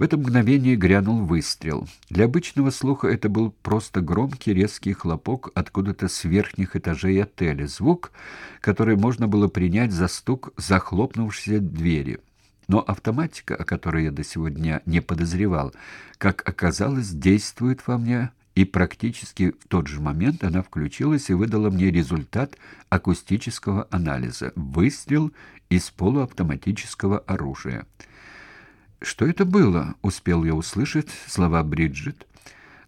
В это мгновение грянул выстрел. Для обычного слуха это был просто громкий резкий хлопок откуда-то с верхних этажей отеля, звук, который можно было принять за стук захлопнувшейся двери. Но автоматика, о которой я до сегодня не подозревал, как оказалось, действует во мне, и практически в тот же момент она включилась и выдала мне результат акустического анализа. Выстрел из полуавтоматического оружия. Что это было? успел я услышать слова Бриджит,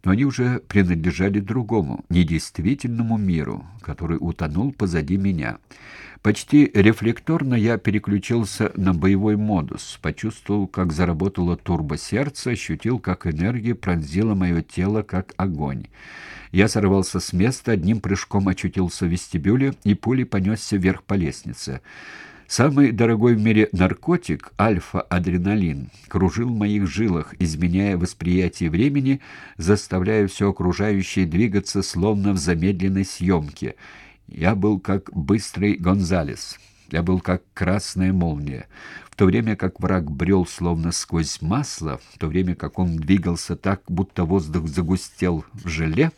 но они уже принадлежали другому, недействительному миру, который утонул позади меня. Почти рефлекторно я переключился на боевой модус, почувствовал, как заработало турбосердце, ощутил, как энергия пронзила мое тело, как огонь. Я сорвался с места, одним прыжком очутился в вестибюле и пулей понесся вверх по лестнице. Самый дорогой в мире наркотик, альфа-адреналин, кружил в моих жилах, изменяя восприятие времени, заставляя все окружающее двигаться словно в замедленной съемке. Я был как быстрый Гонзалес. Я был как красная молния. В то время как враг брел словно сквозь масло, в то время как он двигался так, будто воздух загустел в желе,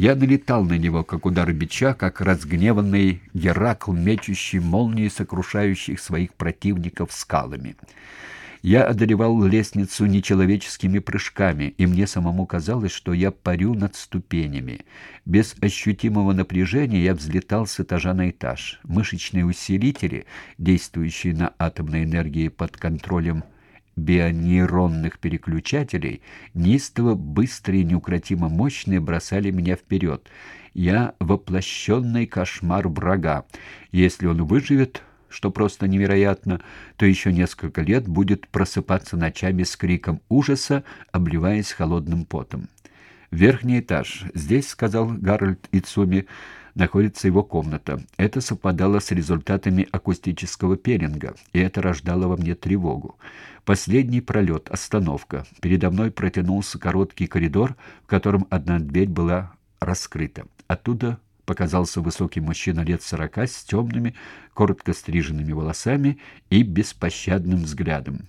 я налетал на него, как удар бича, как разгневанный Геракл, мечущий молнии, сокрушающих своих противников скалами. Я одолевал лестницу нечеловеческими прыжками, и мне самому казалось, что я парю над ступенями. Без ощутимого напряжения я взлетал с этажа на этаж. Мышечные усилители, действующие на атомной энергии под контролем бионейронных переключателей, неистово быстрые и неукротимо мощные бросали меня вперед. Я воплощенный кошмар врага. Если он выживет, что просто невероятно, то еще несколько лет будет просыпаться ночами с криком ужаса, обливаясь холодным потом. Верхний этаж. Здесь, сказал Гарольд Ицуми, находится его комната. Это совпадало с результатами акустического пелинга, и это рождало во мне тревогу. Последний пролет, остановка. Передо мной протянулся короткий коридор, в котором одна дверь была раскрыта. Оттуда показался высокий мужчина лет сорока с темными, коротко стриженными волосами и беспощадным взглядом.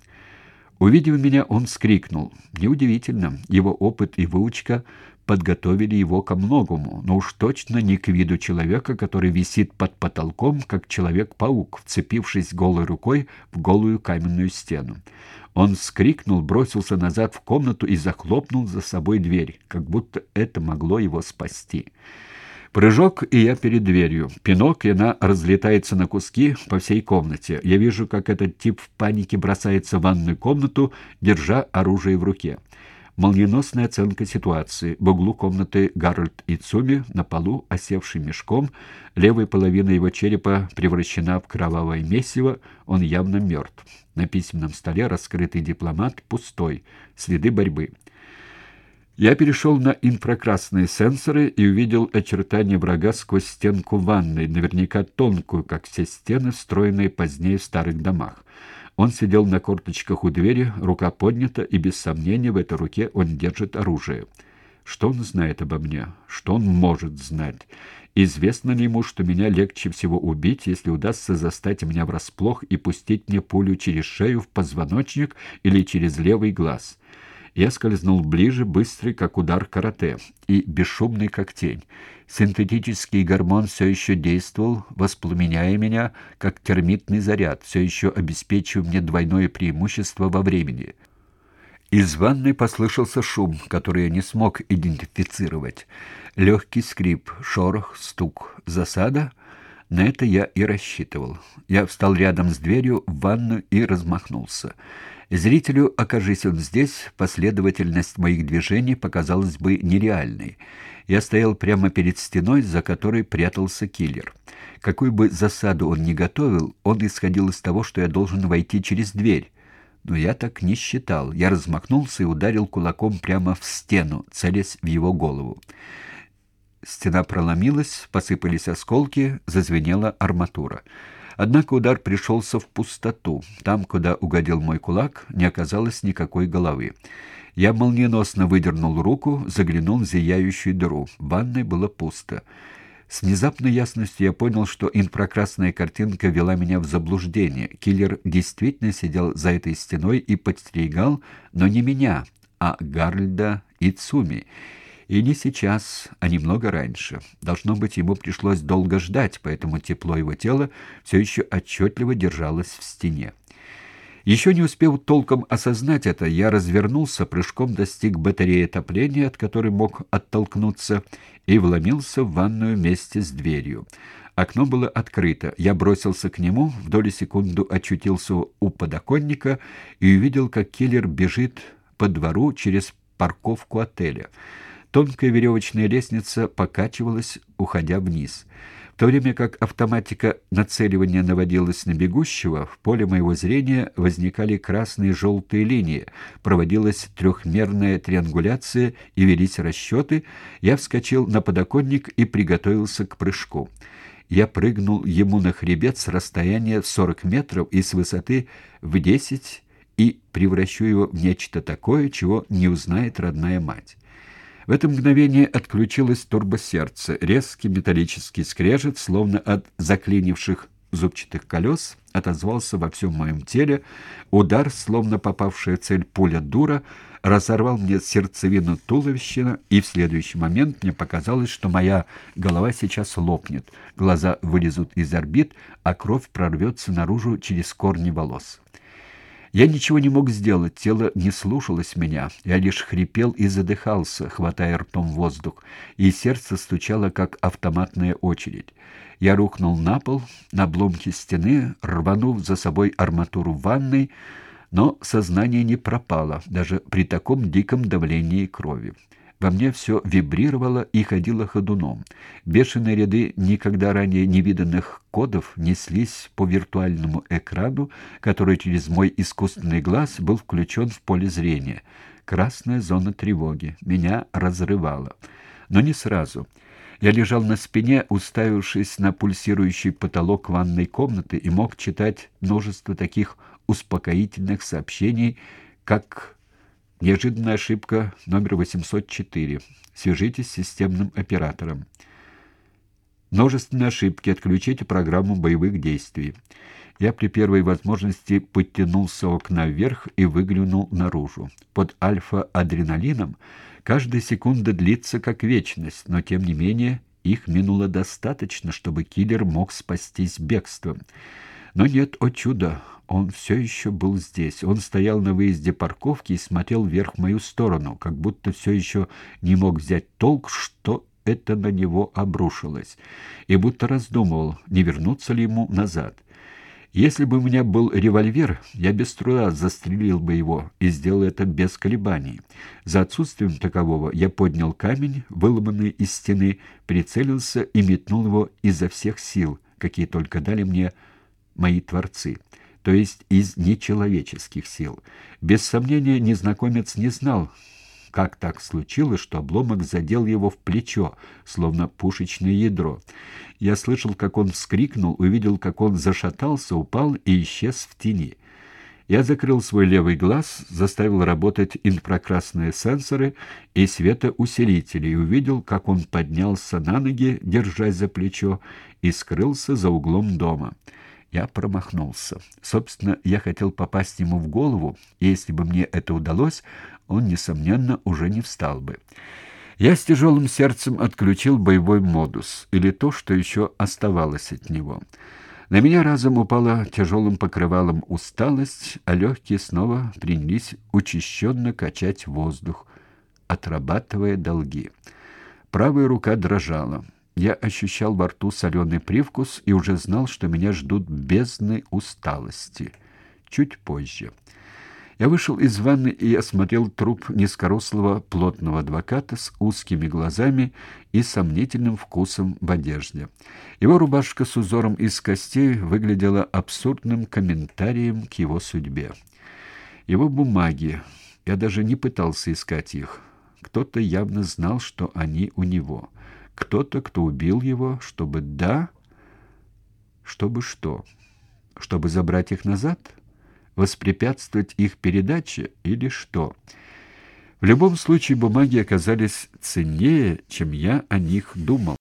Увидев меня, он вскрикнул. Неудивительно, его опыт и выучка подготовили его ко многому, но уж точно не к виду человека, который висит под потолком, как человек-паук, вцепившись голой рукой в голую каменную стену. Он вскрикнул, бросился назад в комнату и захлопнул за собой дверь, как будто это могло его спасти. Прыжок, и я перед дверью. Пинок, и она разлетается на куски по всей комнате. Я вижу, как этот тип в панике бросается в ванную комнату, держа оружие в руке. Молниеносная оценка ситуации. В углу комнаты Гарольд Ицуми, на полу, осевший мешком, левая половина его черепа превращена в кровавое месиво, он явно мертв. На письменном столе раскрытый дипломат пустой, следы борьбы. Я перешел на инфракрасные сенсоры и увидел очертания врага сквозь стенку ванной, наверняка тонкую, как все стены, встроенные позднее в старых домах. Он сидел на корточках у двери, рука поднята, и без сомнения в этой руке он держит оружие. Что он знает обо мне? Что он может знать? Известно ли ему, что меня легче всего убить, если удастся застать меня врасплох и пустить мне пулю через шею в позвоночник или через левый глаз?» Я скользнул ближе, быстрый, как удар карате, и бесшумный, как тень. Синтетический гормон все еще действовал, воспламеняя меня, как термитный заряд, все еще обеспечивая мне двойное преимущество во времени. Из ванной послышался шум, который я не смог идентифицировать. Легкий скрип, шорох, стук. Засада? На это я и рассчитывал. Я встал рядом с дверью в ванну и размахнулся. Зрителю, окажись он здесь, последовательность моих движений показалась бы нереальной. Я стоял прямо перед стеной, за которой прятался киллер. Какую бы засаду он ни готовил, он исходил из того, что я должен войти через дверь. Но я так не считал. Я размахнулся и ударил кулаком прямо в стену, целясь в его голову. Стена проломилась, посыпались осколки, зазвенела арматура. Однако удар пришелся в пустоту. Там, куда угодил мой кулак, не оказалось никакой головы. Я молниеносно выдернул руку, заглянул в зияющую дыру. В ванной было пусто. С внезапной ясностью я понял, что инфракрасная картинка вела меня в заблуждение. Киллер действительно сидел за этой стеной и подстерегал, но не меня, а Гарльда и Цуми. И не сейчас, а немного раньше. Должно быть, ему пришлось долго ждать, поэтому тепло его тела все еще отчетливо держалось в стене. Еще не успев толком осознать это, я развернулся, прыжком достиг батареи отопления, от которой мог оттолкнуться, и вломился в ванную вместе с дверью. Окно было открыто. Я бросился к нему, в доли секунду очутился у подоконника и увидел, как киллер бежит по двору через парковку отеля. Тонкая веревочная лестница покачивалась, уходя вниз. В то время как автоматика нацеливания наводилась на бегущего, в поле моего зрения возникали красные и желтые линии, проводилась трехмерная триангуляция и велись расчеты, я вскочил на подоконник и приготовился к прыжку. Я прыгнул ему на хребет с расстояния в 40 метров и с высоты в 10 и превращу его в нечто такое, чего не узнает родная мать. В это мгновение отключилось турбосердце. Резкий металлический скрежет, словно от заклинивших зубчатых колес, отозвался во всем моем теле. Удар, словно попавшая цель пуля дура, разорвал мне сердцевину туловища, и в следующий момент мне показалось, что моя голова сейчас лопнет, глаза вылезут из орбит, а кровь прорвется наружу через корни волос. Я ничего не мог сделать, тело не слушалось меня. Я лишь хрипел и задыхался, хватая ртом воздух, и сердце стучало, как автоматная очередь. Я рухнул на пол, на обломки стены, рванув за собой арматуру ванной, но сознание не пропало, даже при таком диком давлении крови. Во мне все вибрировало и ходило ходуном. Бешеные ряды никогда ранее невиданных кодов неслись по виртуальному экрану, который через мой искусственный глаз был включен в поле зрения. Красная зона тревоги. Меня разрывало. Но не сразу. Я лежал на спине, уставившись на пульсирующий потолок ванной комнаты и мог читать множество таких успокоительных сообщений, как Неожиданная ошибка номер 804. Свяжитесь с системным оператором. Множественные ошибки. Отключите программу боевых действий. Я при первой возможности подтянулся окна вверх и выглянул наружу. Под альфа-адреналином каждая секунда длится как вечность, но тем не менее их минуло достаточно, чтобы киллер мог спастись бегством. Но нет, о чудо, он все еще был здесь. Он стоял на выезде парковки и смотрел вверх в мою сторону, как будто все еще не мог взять толк, что это на него обрушилось, и будто раздумывал, не вернуться ли ему назад. Если бы у меня был револьвер, я без труда застрелил бы его и сделал это без колебаний. За отсутствием такового я поднял камень, выломанный из стены, прицелился и метнул его изо всех сил, какие только дали мне мои творцы то есть из нечеловеческих сил. Без сомнения, незнакомец не знал, как так случилось, что обломок задел его в плечо, словно пушечное ядро. Я слышал, как он вскрикнул, увидел, как он зашатался, упал и исчез в тени. Я закрыл свой левый глаз, заставил работать инфракрасные сенсоры и светоусилители и увидел, как он поднялся на ноги, держась за плечо, и скрылся за углом дома. Я промахнулся. Собственно, я хотел попасть ему в голову, и если бы мне это удалось, он, несомненно, уже не встал бы. Я с тяжелым сердцем отключил боевой модус, или то, что еще оставалось от него. На меня разом упала тяжелым покрывалом усталость, а легкие снова принялись учащенно качать воздух, отрабатывая долги. Правая рука дрожала. Я ощущал во рту соленый привкус и уже знал, что меня ждут бездны усталости. Чуть позже. Я вышел из ванны и осмотрел труп низкорослого плотного адвоката с узкими глазами и сомнительным вкусом в одежде. Его рубашка с узором из костей выглядела абсурдным комментарием к его судьбе. Его бумаги. Я даже не пытался искать их. Кто-то явно знал, что они у него кто-то, кто убил его, чтобы да, чтобы что? Чтобы забрать их назад? Воспрепятствовать их передаче или что? В любом случае бумаги оказались ценнее, чем я о них думал.